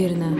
верно